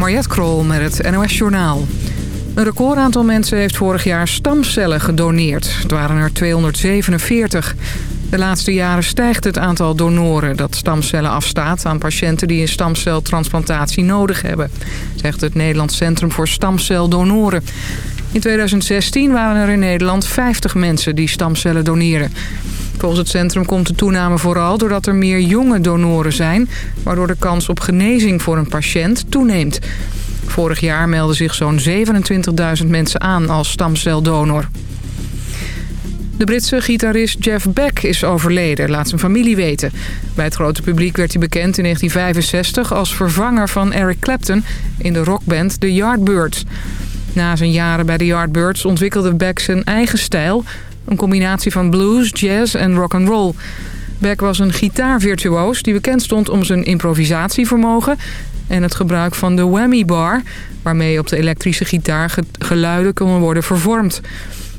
Mariette Krol met het NOS Journaal. Een recordaantal mensen heeft vorig jaar stamcellen gedoneerd. Het waren er 247. De laatste jaren stijgt het aantal donoren dat stamcellen afstaat... aan patiënten die een stamceltransplantatie nodig hebben... zegt het Nederlands Centrum voor Stamceldonoren. In 2016 waren er in Nederland 50 mensen die stamcellen doneren. Volgens het centrum komt de toename vooral doordat er meer jonge donoren zijn... waardoor de kans op genezing voor een patiënt toeneemt. Vorig jaar meldden zich zo'n 27.000 mensen aan als stamceldonor. De Britse gitarist Jeff Beck is overleden, laat zijn familie weten. Bij het grote publiek werd hij bekend in 1965 als vervanger van Eric Clapton in de rockband The Yardbirds. Na zijn jaren bij de Yardbirds ontwikkelde Beck zijn eigen stijl... een combinatie van blues, jazz en rock and roll. Beck was een gitaarvirtuoos die bekend stond om zijn improvisatievermogen... en het gebruik van de whammy bar... waarmee op de elektrische gitaar geluiden konden worden vervormd.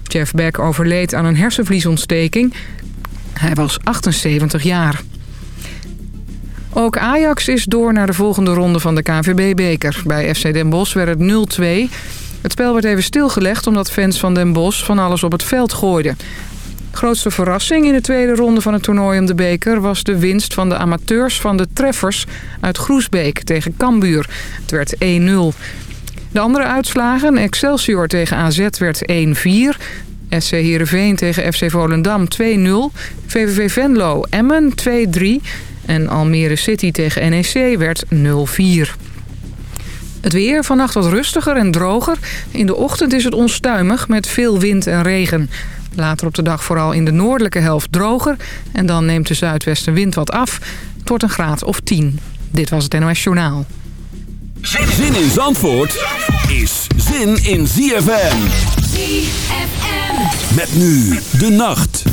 Jeff Beck overleed aan een hersenvliesontsteking. Hij was 78 jaar. Ook Ajax is door naar de volgende ronde van de KNVB-beker. Bij FC Den Bosch werd het 0-2... Het spel werd even stilgelegd omdat fans van Den Bosch van alles op het veld gooiden. Grootste verrassing in de tweede ronde van het toernooi om de beker... was de winst van de amateurs van de Treffers uit Groesbeek tegen Cambuur. Het werd 1-0. De andere uitslagen, Excelsior tegen AZ werd 1-4... SC Heerenveen tegen FC Volendam 2-0. VVV Venlo Emmen 2-3. En Almere City tegen NEC werd 0-4. Het weer vannacht wat rustiger en droger. In de ochtend is het onstuimig met veel wind en regen. Later op de dag vooral in de noordelijke helft droger. En dan neemt de zuidwestenwind wat af. Het wordt een graad of 10. Dit was het NOS Journaal. Zin in Zandvoort is zin in ZFM. ZFM. Met nu de nacht.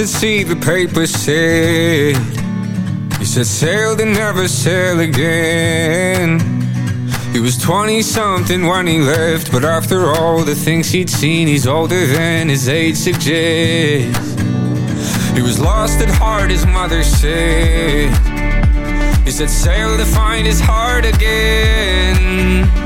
At sea, the papers say. He said sail and never sail again. He was 20 something when he left, but after all the things he'd seen, he's older than his age suggests. He was lost at heart, his mother said. He said sail to find his heart again.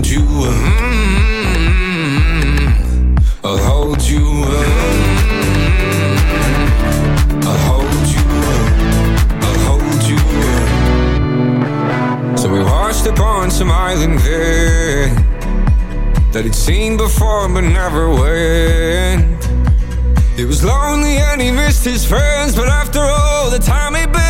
hold you. Mm, I'll hold you. Mm, I'll hold you. I'll hold you. So we washed upon some island there that he'd seen before but never went. It was lonely and he missed his friends, but after all the time he'd been.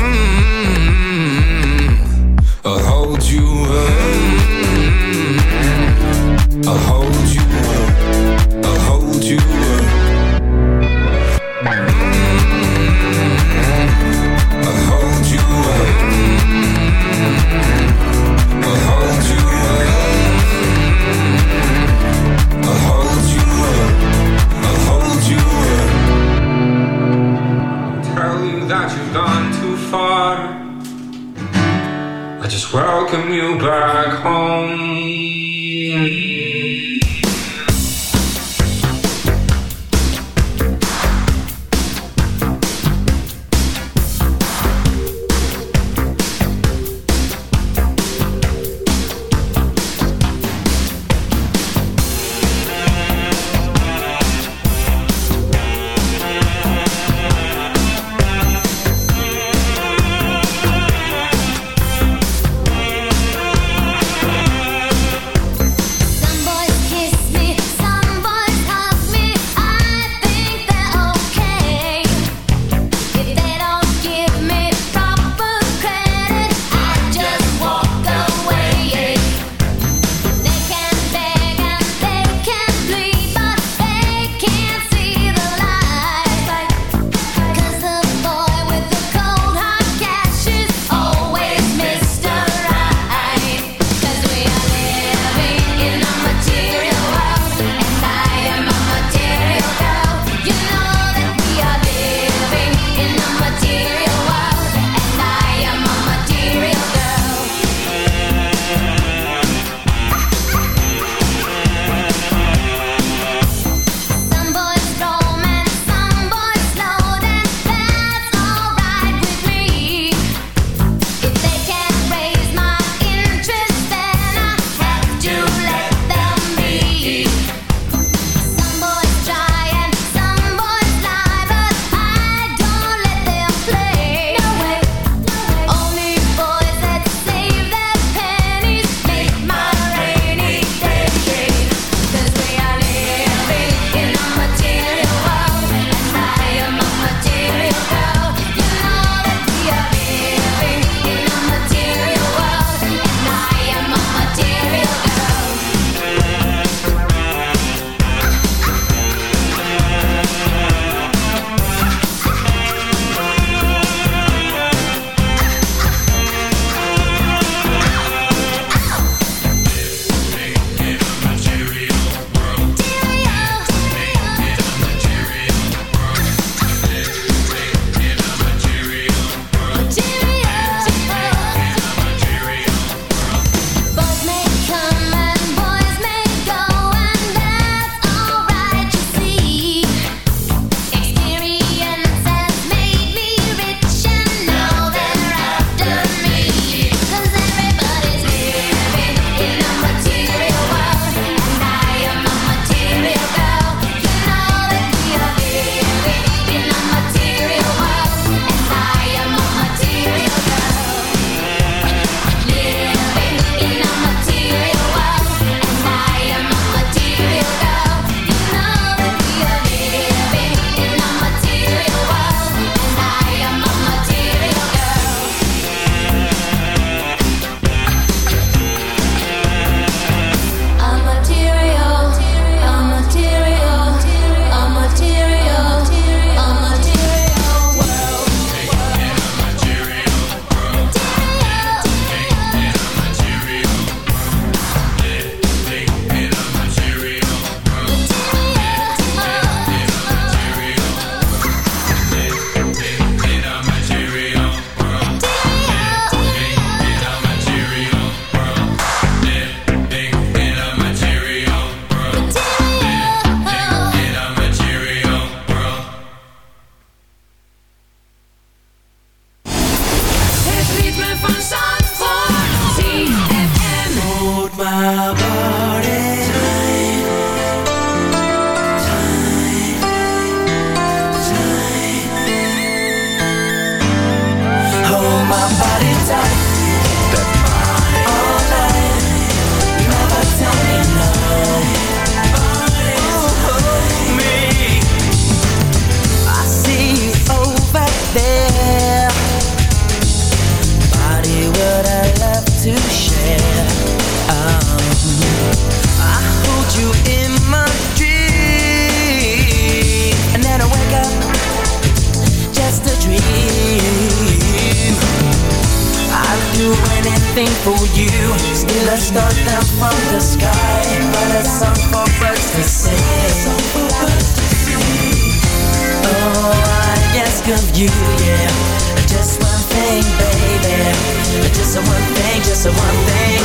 Just one thing.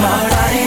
My body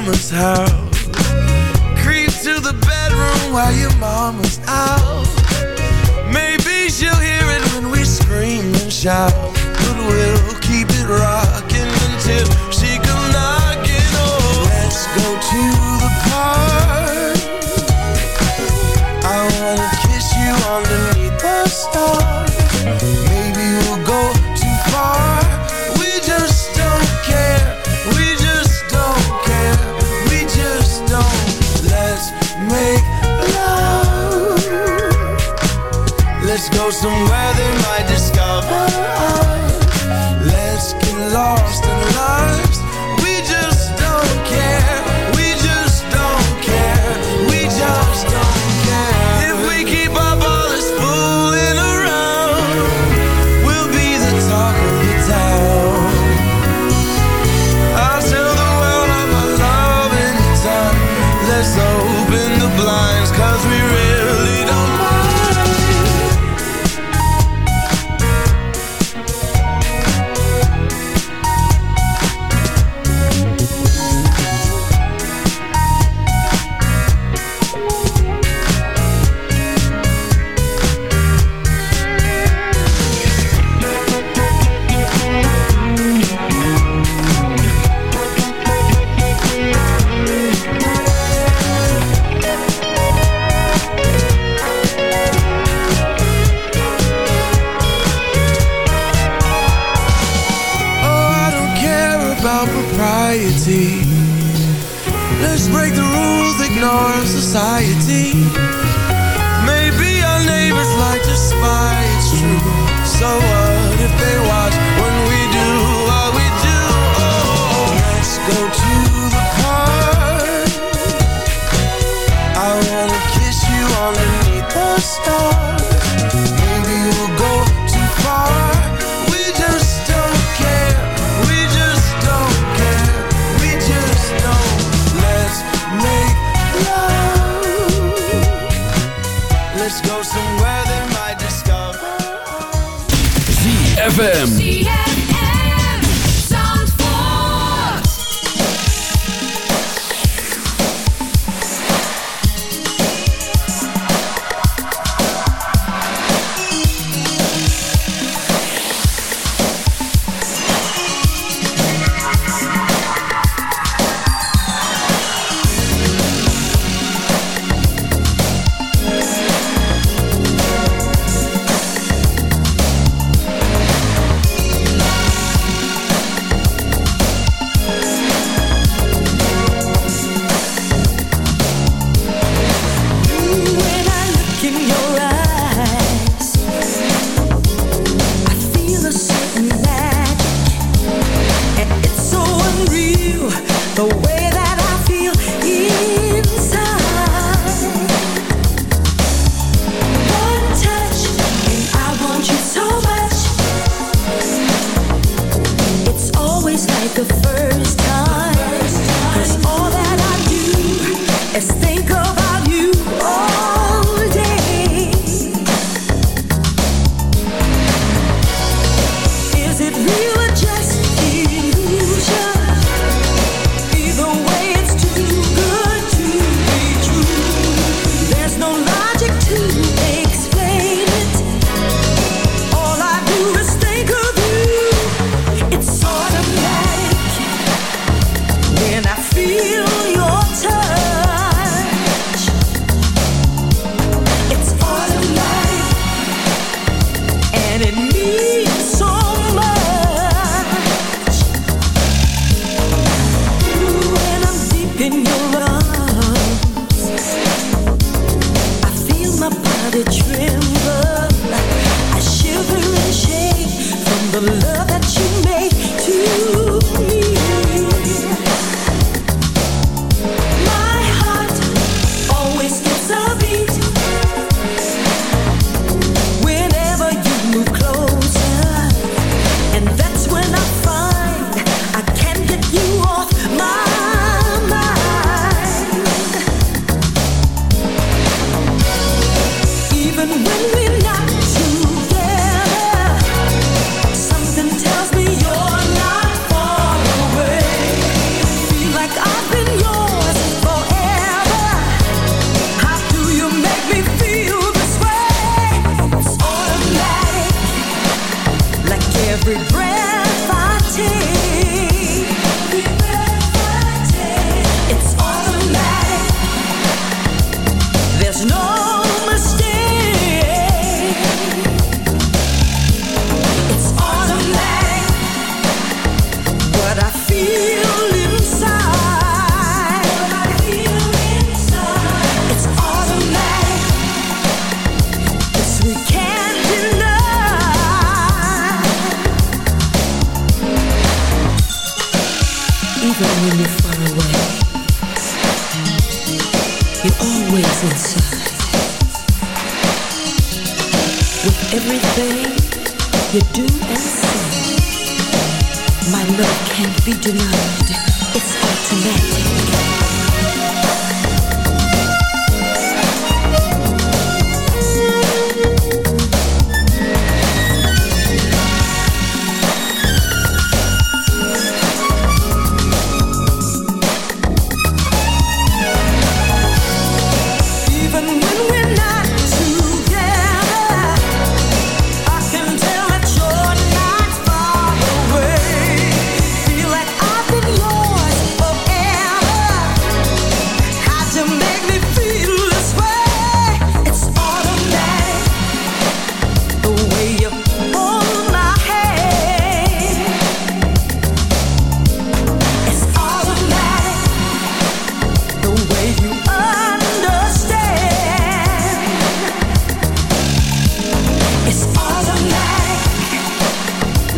mama's house. Creep to the bedroom while your mama's out. Maybe she'll hear it when we scream and shout. But we'll keep it rocking until she come knocking. Oh, let's go to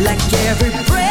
like every breath.